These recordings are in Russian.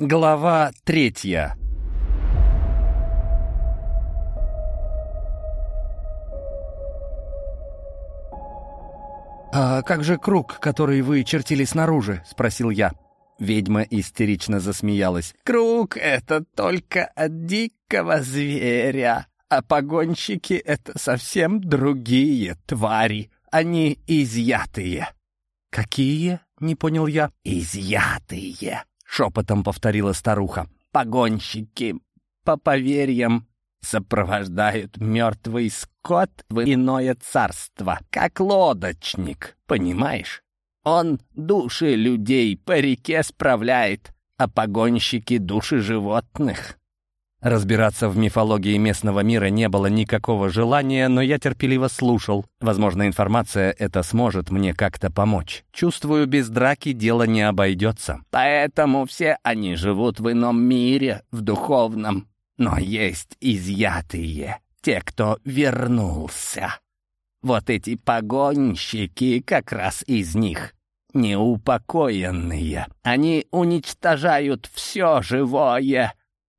Глава третья «А как же круг, который вы чертили снаружи?» — спросил я. Ведьма истерично засмеялась. «Круг — это только от дикого зверя, а погонщики — это совсем другие твари. Они изъятые». «Какие?» — не понял я. «Изъятые», — шепотом повторила старуха. «Погонщики, по поверьям, сопровождают мертвый скот в иное царство, как лодочник, понимаешь? Он души людей по реке справляет, а погонщики — души животных». Разбираться в мифологии местного мира не было никакого желания, но я терпеливо слушал. Возможно, информация эта сможет мне как-то помочь. Чувствую, без драки дело не обойдется. Поэтому все они живут в ином мире, в духовном. Но есть изъятые, те, кто вернулся. Вот эти погонщики как раз из них. Неупокоенные. Они уничтожают все живое,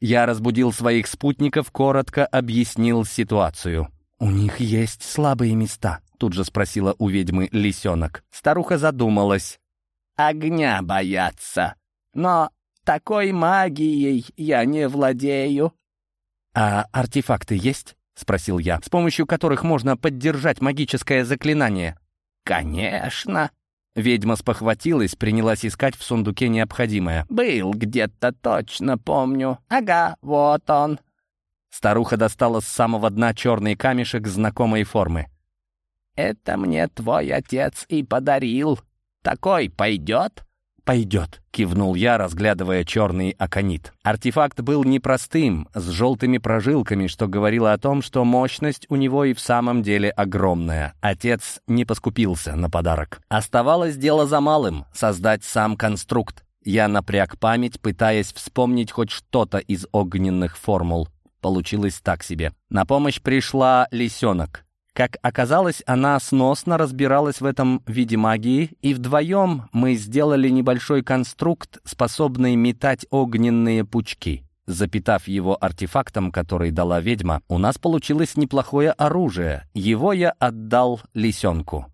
я разбудил своих спутников, коротко объяснил ситуацию. «У них есть слабые места», — тут же спросила у ведьмы лисенок. Старуха задумалась. «Огня боятся, но такой магией я не владею». «А артефакты есть?» — спросил я, с помощью которых можно поддержать магическое заклинание. «Конечно», Ведьма спохватилась, принялась искать в сундуке необходимое. «Был где-то, точно помню. Ага, вот он». Старуха достала с самого дна черный камешек знакомой формы. «Это мне твой отец и подарил. Такой пойдет?» «Пойдет», — кивнул я, разглядывая черный аконит. Артефакт был непростым, с желтыми прожилками, что говорило о том, что мощность у него и в самом деле огромная. Отец не поскупился на подарок. Оставалось дело за малым — создать сам конструкт. Я напряг память, пытаясь вспомнить хоть что-то из огненных формул. Получилось так себе. На помощь пришла лисенок. Как оказалось, она сносно разбиралась в этом виде магии, и вдвоем мы сделали небольшой конструкт, способный метать огненные пучки. Запитав его артефактом, который дала ведьма, у нас получилось неплохое оружие. Его я отдал лисенку.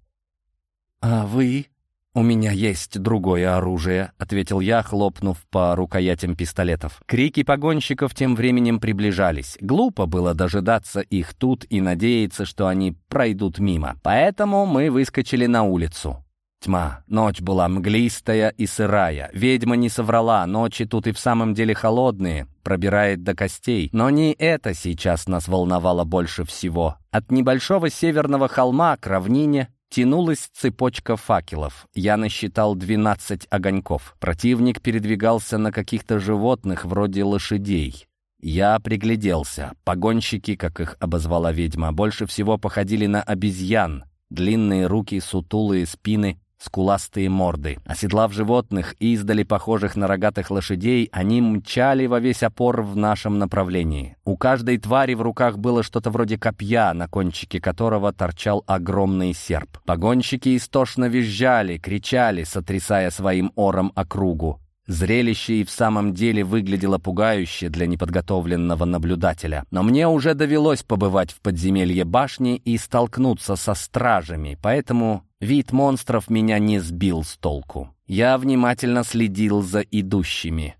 «А вы?» «У меня есть другое оружие», — ответил я, хлопнув по рукоятям пистолетов. Крики погонщиков тем временем приближались. Глупо было дожидаться их тут и надеяться, что они пройдут мимо. Поэтому мы выскочили на улицу. Тьма. Ночь была мглистая и сырая. Ведьма не соврала, ночи тут и в самом деле холодные, пробирает до костей. Но не это сейчас нас волновало больше всего. От небольшого северного холма к равнине Тянулась цепочка факелов. Я насчитал 12 огоньков. Противник передвигался на каких-то животных, вроде лошадей. Я пригляделся. Погонщики, как их обозвала ведьма, больше всего походили на обезьян. Длинные руки, сутулые спины, скуластые морды. Оседлав животных, издали похожих на рогатых лошадей, они мчали во весь опор в нашем направлении. У каждой твари в руках было что-то вроде копья, на кончике которого торчал огромный серп. Погонщики истошно визжали, кричали, сотрясая своим ором округу. Зрелище и в самом деле выглядело пугающе для неподготовленного наблюдателя. Но мне уже довелось побывать в подземелье башни и столкнуться со стражами, поэтому Вид монстров меня не сбил с толку. Я внимательно следил за идущими.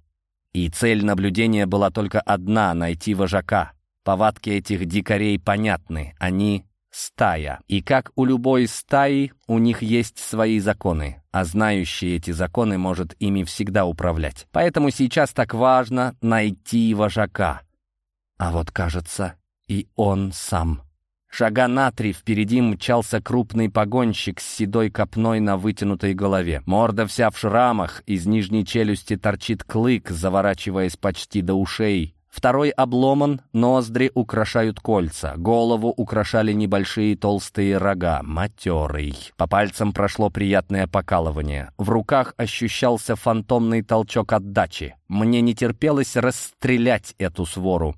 И цель наблюдения была только одна — найти вожака. Повадки этих дикарей понятны. Они — стая. И как у любой стаи, у них есть свои законы. А знающий эти законы может ими всегда управлять. Поэтому сейчас так важно найти вожака. А вот, кажется, и он сам. Шага на три впереди мчался крупный погонщик с седой копной на вытянутой голове. Морда вся в шрамах, из нижней челюсти торчит клык, заворачиваясь почти до ушей. Второй обломан, ноздри украшают кольца, голову украшали небольшие толстые рога, матерый. По пальцам прошло приятное покалывание. В руках ощущался фантомный толчок отдачи. Мне не терпелось расстрелять эту свору.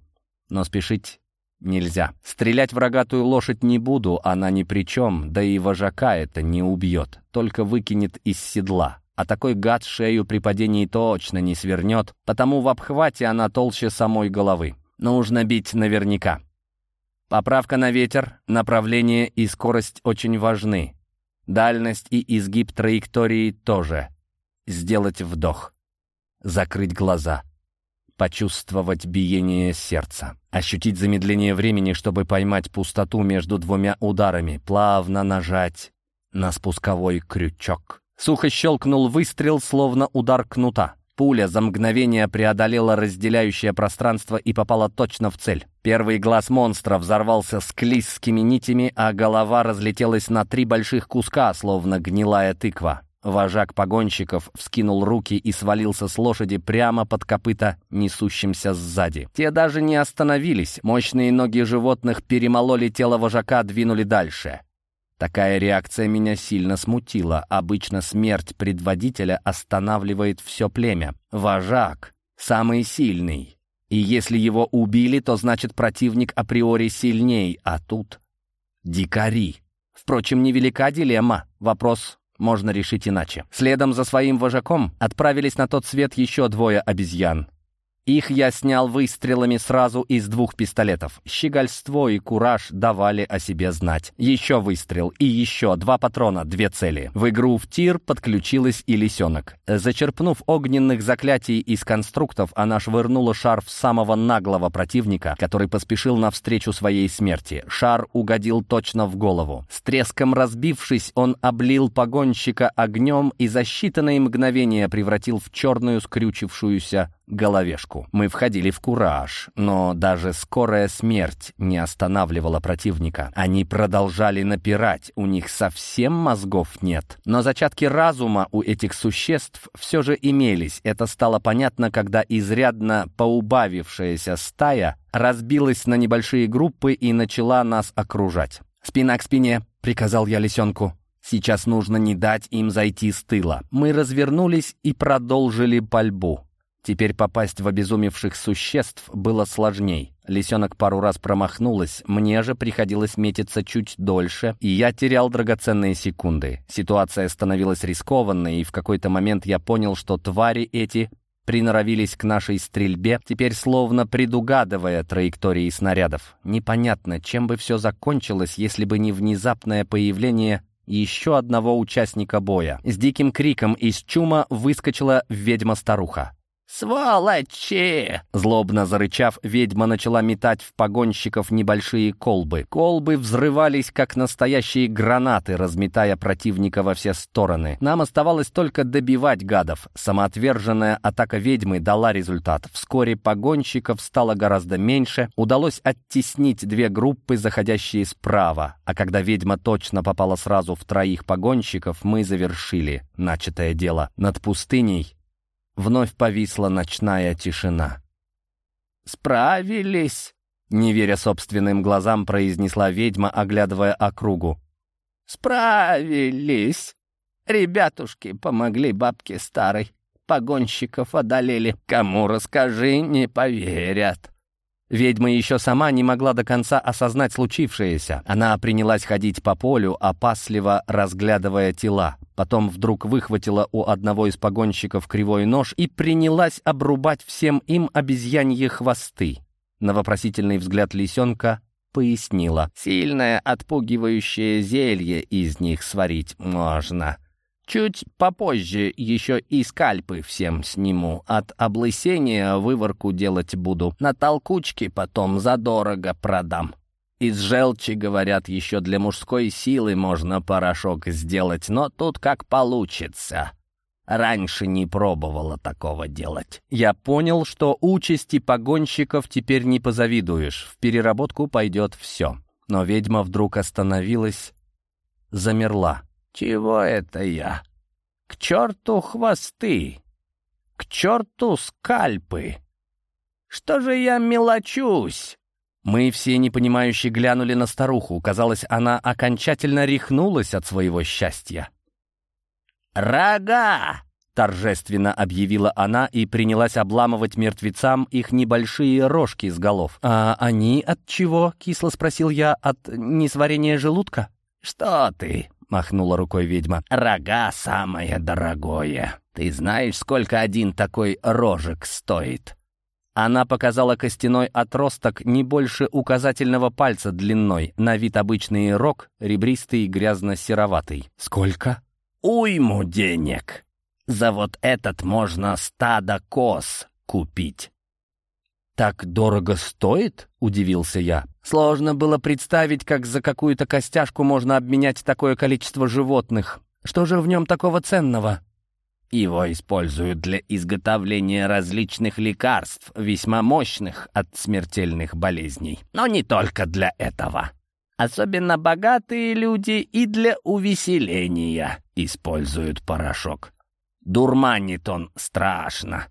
Но спешить нельзя. Стрелять в рогатую лошадь не буду, она ни при чем, да и вожака это не убьет, только выкинет из седла. а такой гад шею при падении точно не свернет, потому в обхвате она толще самой головы. Нужно бить наверняка. Поправка на ветер, направление и скорость очень важны. Дальность и изгиб траектории тоже. Сделать вдох. Закрыть глаза. Почувствовать биение сердца. Ощутить замедление времени, чтобы поймать пустоту между двумя ударами. Плавно нажать на спусковой крючок. Сухо щелкнул выстрел, словно удар кнута. Пуля за мгновение преодолела разделяющее пространство и попала точно в цель. Первый глаз монстра взорвался склизкими нитями, а голова разлетелась на три больших куска, словно гнилая тыква. Вожак погонщиков вскинул руки и свалился с лошади прямо под копыта, несущимся сзади. Те даже не остановились, мощные ноги животных перемололи тело вожака, двинули дальше. Такая реакция меня сильно смутила. Обычно смерть предводителя останавливает все племя. Вожак — самый сильный. И если его убили, то значит противник априори сильней, а тут — дикари. Впрочем, невелика дилемма. Вопрос можно решить иначе. Следом за своим вожаком отправились на тот свет еще двое обезьян. Их я снял выстрелами сразу из двух пистолетов. Щегольство и кураж давали о себе знать. Еще выстрел и еще два патрона, две цели. В игру в тир подключилась и лисенок. Зачерпнув огненных заклятий из конструктов, она швырнула шар в самого наглого противника, который поспешил навстречу своей смерти. Шар угодил точно в голову. С треском разбившись, он облил погонщика огнем и за считанные мгновения превратил в черную скрючившуюся головешку. Мы входили в кураж, но даже скорая смерть не останавливала противника. Они продолжали напирать, у них совсем мозгов нет. Но зачатки разума у этих существ все же имелись. Это стало понятно, когда изрядно поубавившаяся стая разбилась на небольшие группы и начала нас окружать. «Спина к спине», — приказал я лисенку. Сейчас нужно не дать им зайти с тыла. Мы развернулись и продолжили пальбу. Теперь попасть в обезумевших существ было сложней. Лисенок пару раз промахнулась, мне же приходилось метиться чуть дольше, и я терял драгоценные секунды. Ситуация становилась рискованной, и в какой-то момент я понял, что твари эти приноровились к нашей стрельбе, теперь словно предугадывая траектории снарядов. Непонятно, чем бы все закончилось, если бы не внезапное появление еще одного участника боя. С диким криком из чума выскочила ведьма-старуха. «Сволочи!» Злобно зарычав, ведьма начала метать в погонщиков небольшие колбы. Колбы взрывались, как настоящие гранаты, разметая противника во все стороны. Нам оставалось только добивать гадов. Самоотверженная атака ведьмы дала результат. Вскоре погонщиков стало гораздо меньше. Удалось оттеснить две группы, заходящие справа. А когда ведьма точно попала сразу в троих погонщиков, мы завершили начатое дело. Над пустыней Вновь повисла ночная тишина. «Справились!» — не веря собственным глазам, произнесла ведьма, оглядывая округу. «Справились! Ребятушки помогли бабке старой. Погонщиков одолели. Кому расскажи, не поверят». Ведьма еще сама не могла до конца осознать случившееся. Она принялась ходить по полю, опасливо разглядывая тела. Потом вдруг выхватила у одного из погонщиков кривой нож и принялась обрубать всем им обезьяньи хвосты. На вопросительный взгляд лисенка пояснила. «Сильное отпугивающее зелье из них сварить можно. Чуть попозже еще и скальпы всем сниму. От облысения выворку делать буду. На толкучке потом задорого продам. Из желчи, говорят, еще для мужской силы можно порошок сделать, но тут как получится. Раньше не пробовала такого делать. Я понял, что участи погонщиков теперь не позавидуешь. В переработку пойдет все. Но ведьма вдруг остановилась, замерла. «Чего это я? К черту хвосты! К черту скальпы! Что же я мелочусь?» Мы все непонимающе глянули на старуху. Казалось, она окончательно рехнулась от своего счастья. «Рога!» — торжественно объявила она и принялась обламывать мертвецам их небольшие рожки с голов. «А они от чего?» — кисло спросил я. «От несварения желудка?» «Что ты? — махнула рукой ведьма. «Рога самое дорогое. Ты знаешь, сколько один такой рожек стоит?» Она показала костяной отросток не больше указательного пальца длиной, на вид обычный рог, ребристый грязно-сероватый. «Сколько?» «Уйму денег. За вот этот можно стадо коз купить». «Так дорого стоит?» — удивился я. Сложно было представить, как за какую-то костяшку можно обменять такое количество животных. Что же в нем такого ценного? Его используют для изготовления различных лекарств, весьма мощных от смертельных болезней. Но не только для этого. Особенно богатые люди и для увеселения используют порошок. Дурманит он страшно.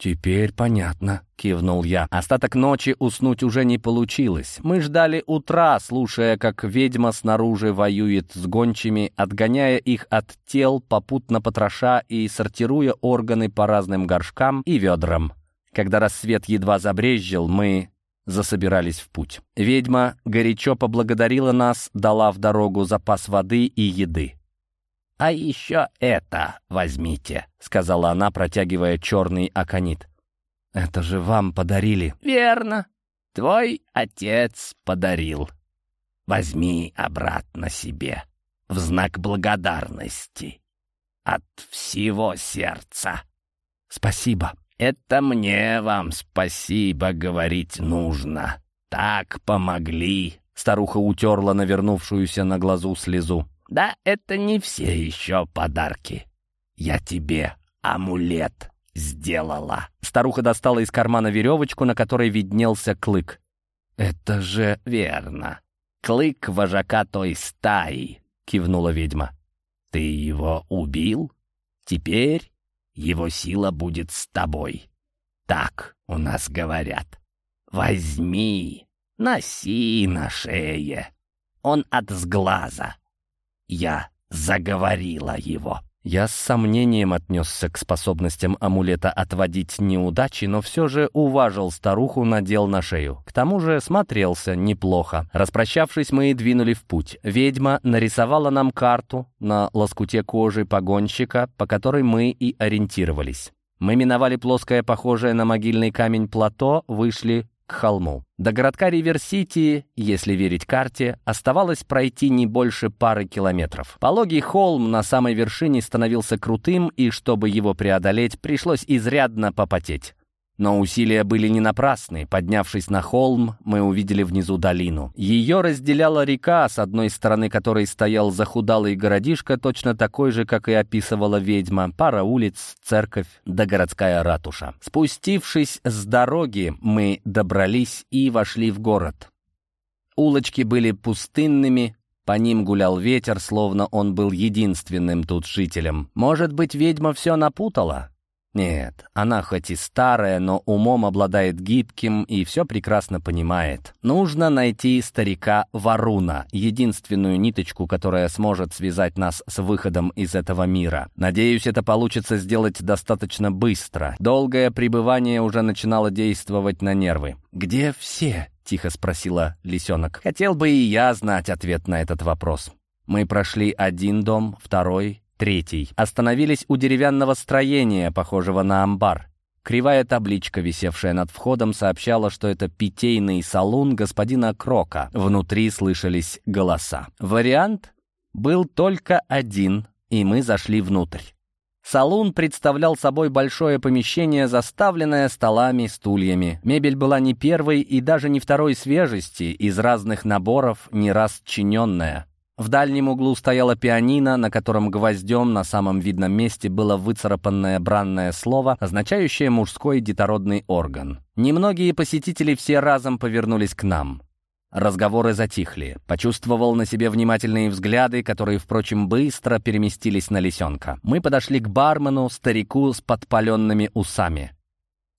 «Теперь понятно», — кивнул я. Остаток ночи уснуть уже не получилось. Мы ждали утра, слушая, как ведьма снаружи воюет с гончими, отгоняя их от тел, попутно потроша и сортируя органы по разным горшкам и ведрам. Когда рассвет едва забрезжил, мы засобирались в путь. Ведьма горячо поблагодарила нас, дала в дорогу запас воды и еды. «А еще это возьмите», — сказала она, протягивая черный аконит. «Это же вам подарили». «Верно. Твой отец подарил. Возьми обратно себе, в знак благодарности. От всего сердца». «Спасибо». «Это мне вам спасибо говорить нужно. Так помогли». Старуха утерла навернувшуюся на глазу слезу. Да, это не все еще подарки. Я тебе амулет сделала». Старуха достала из кармана веревочку, на которой виднелся клык. «Это же верно. Клык вожака той стаи», — кивнула ведьма. «Ты его убил? Теперь его сила будет с тобой. Так у нас говорят. Возьми, носи на шее. Он от сглаза. Я заговорила его. Я с сомнением отнесся к способностям амулета отводить неудачи, но все же уважил старуху, надел на шею. К тому же смотрелся неплохо. Распрощавшись, мы двинули в путь. Ведьма нарисовала нам карту на лоскуте кожи погонщика, по которой мы и ориентировались. Мы миновали плоское, похожее на могильный камень плато, вышли к холму. До городка Ривер-Сити, если верить карте, оставалось пройти не больше пары километров. Пологий холм на самой вершине становился крутым, и чтобы его преодолеть, пришлось изрядно попотеть. Но усилия были не напрасны. Поднявшись на холм, мы увидели внизу долину. Ее разделяла река, с одной стороны которой стоял захудалый городишко, точно такой же, как и описывала ведьма, пара улиц, церковь да городская ратуша. Спустившись с дороги, мы добрались и вошли в город. Улочки были пустынными, по ним гулял ветер, словно он был единственным тут жителем. Может быть, ведьма все напутала? Нет, она хоть и старая, но умом обладает гибким и все прекрасно понимает. Нужно найти старика Варуна, единственную ниточку, которая сможет связать нас с выходом из этого мира. Надеюсь, это получится сделать достаточно быстро. Долгое пребывание уже начинало действовать на нервы. «Где все?» — тихо спросила лисенок. Хотел бы и я знать ответ на этот вопрос. Мы прошли один дом, второй, Третий. Остановились у деревянного строения, похожего на амбар. Кривая табличка, висевшая над входом, сообщала, что это питейный салон господина Крока. Внутри слышались голоса. Вариант был только один, и мы зашли внутрь. Салон представлял собой большое помещение, заставленное столами, стульями. Мебель была не первой и даже не второй свежести, из разных наборов, не раз чиненная. В дальнем углу стояла пианино, на котором гвоздем на самом видном месте было выцарапанное бранное слово, означающее мужской детородный орган. Немногие посетители все разом повернулись к нам. Разговоры затихли. Почувствовал на себе внимательные взгляды, которые, впрочем, быстро переместились на лисенка. Мы подошли к бармену, старику с подпаленными усами.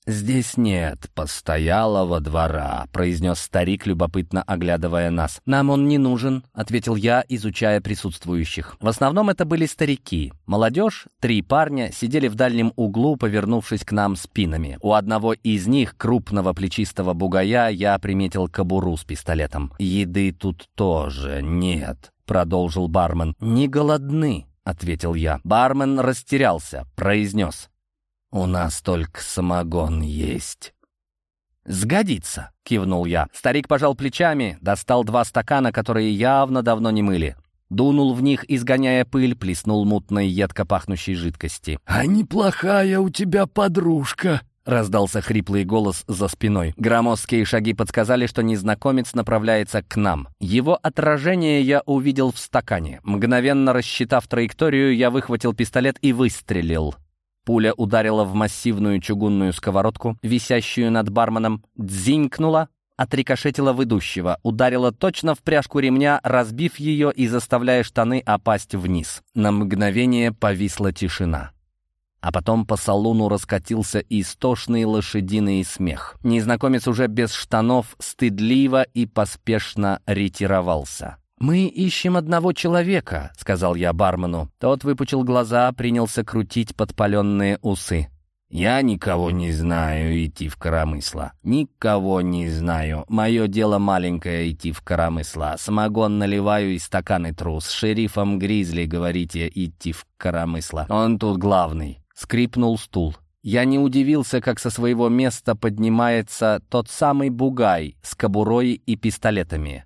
«Здесь нет постоялого двора», — произнес старик, любопытно оглядывая нас. «Нам он не нужен», — ответил я, изучая присутствующих. В основном это были старики. Молодежь, три парня, сидели в дальнем углу, повернувшись к нам спинами. У одного из них, крупного плечистого бугая, я приметил кобуру с пистолетом. «Еды тут тоже нет», — продолжил бармен. «Не голодны», — ответил я. Бармен растерялся, произнес. «У нас только самогон есть». «Сгодится», — кивнул я. Старик пожал плечами, достал два стакана, которые явно давно не мыли. Дунул в них, изгоняя пыль, плеснул мутной, едко пахнущей жидкости. «А неплохая у тебя подружка», — раздался хриплый голос за спиной. Громоздкие шаги подсказали, что незнакомец направляется к нам. Его отражение я увидел в стакане. Мгновенно рассчитав траекторию, я выхватил пистолет и выстрелил. Пуля ударила в массивную чугунную сковородку, висящую над барменом, дзинькнула, отрикошетила в идущего, ударила точно в пряжку ремня, разбив ее и заставляя штаны опасть вниз. На мгновение повисла тишина. А потом по салону раскатился истошный лошадиный смех. Незнакомец уже без штанов стыдливо и поспешно ретировался. «Мы ищем одного человека», — сказал я бармену. Тот выпучил глаза, принялся крутить подпаленные усы. «Я никого не знаю идти в коромысло. Никого не знаю. Мое дело маленькое идти в коромысло. Самогон наливаю и стаканы трус. Шерифом Гризли, говорите, идти в коромысло. Он тут главный». Скрипнул стул. Я не удивился, как со своего места поднимается тот самый бугай с кобурой и пистолетами.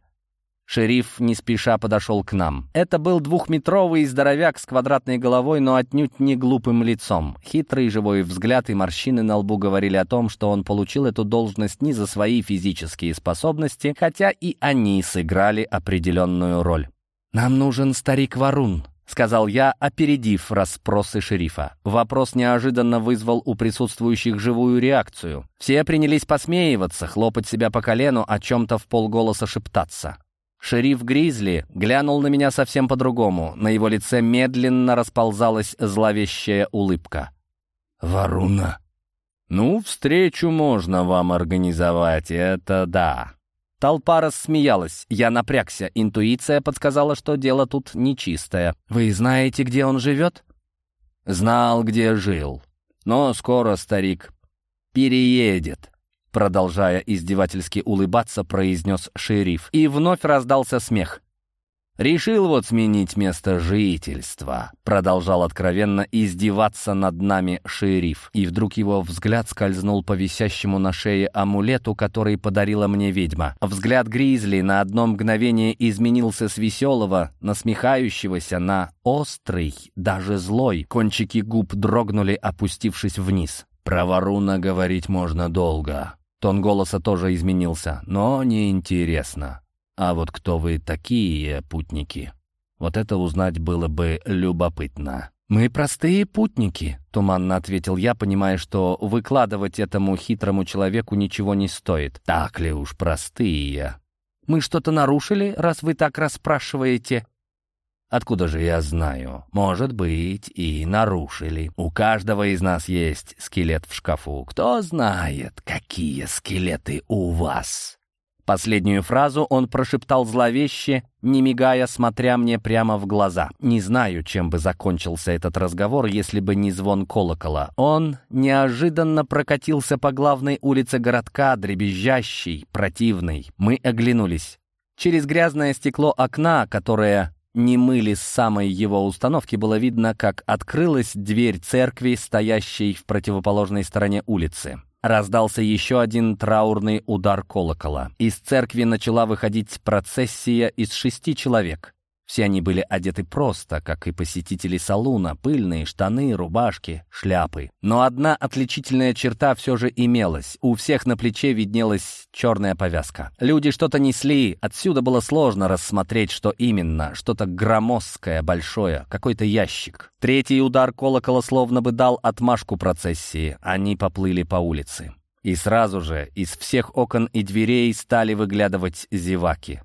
Шериф не спеша подошел к нам. Это был двухметровый здоровяк с квадратной головой, но отнюдь не глупым лицом. Хитрый живой взгляд и морщины на лбу говорили о том, что он получил эту должность не за свои физические способности, хотя и они сыграли определенную роль. «Нам нужен старик Варун», — сказал я, опередив расспросы шерифа. Вопрос неожиданно вызвал у присутствующих живую реакцию. Все принялись посмеиваться, хлопать себя по колену, о чем-то в полголоса шептаться. Шериф Гризли глянул на меня совсем по-другому. На его лице медленно расползалась зловещая улыбка. «Варуна?» «Ну, встречу можно вам организовать, это да». Толпа рассмеялась. Я напрягся. Интуиция подсказала, что дело тут нечистое. «Вы знаете, где он живет?» «Знал, где жил. Но скоро старик переедет продолжая издевательски улыбаться, произнес шериф. И вновь раздался смех. «Решил вот сменить место жительства», — продолжал откровенно издеваться над нами шериф. И вдруг его взгляд скользнул по висящему на шее амулету, который подарила мне ведьма. Взгляд Гризли на одно мгновение изменился с веселого, насмехающегося на острый, даже злой. Кончики губ дрогнули, опустившись вниз. «Про Варуна говорить можно долго», Тон голоса тоже изменился, но неинтересно. А вот кто вы такие, путники? Вот это узнать было бы любопытно. «Мы простые путники», — туманно ответил я, понимая, что выкладывать этому хитрому человеку ничего не стоит. «Так ли уж простые?» «Мы что-то нарушили, раз вы так расспрашиваете?» Откуда же я знаю? Может быть, и нарушили. У каждого из нас есть скелет в шкафу. Кто знает, какие скелеты у вас?» Последнюю фразу он прошептал зловеще, не мигая, смотря мне прямо в глаза. Не знаю, чем бы закончился этот разговор, если бы не звон колокола. Он неожиданно прокатился по главной улице городка, дребезжащий, противный. Мы оглянулись. Через грязное стекло окна, которое не мыли с самой его установки, было видно, как открылась дверь церкви, стоящей в противоположной стороне улицы. Раздался еще один траурный удар колокола. Из церкви начала выходить процессия из шести человек. Все они были одеты просто, как и посетители салуна, пыльные штаны, рубашки, шляпы. Но одна отличительная черта все же имелась. У всех на плече виднелась черная повязка. Люди что-то несли, отсюда было сложно рассмотреть, что именно. Что-то громоздкое, большое, какой-то ящик. Третий удар колокола словно бы дал отмашку процессии. Они поплыли по улице. И сразу же из всех окон и дверей стали выглядывать зеваки.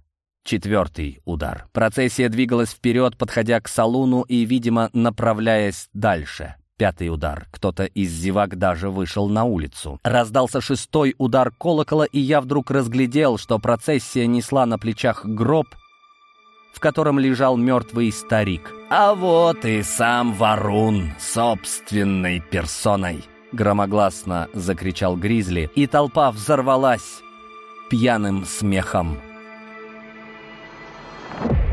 Четвертый удар. Процессия двигалась вперед, подходя к салуну и, видимо, направляясь дальше. Пятый удар. Кто-то из зевак даже вышел на улицу. Раздался шестой удар колокола, и я вдруг разглядел, что процессия несла на плечах гроб, в котором лежал мертвый старик. «А вот и сам Варун собственной персоной!» Громогласно закричал Гризли, и толпа взорвалась пьяным смехом. you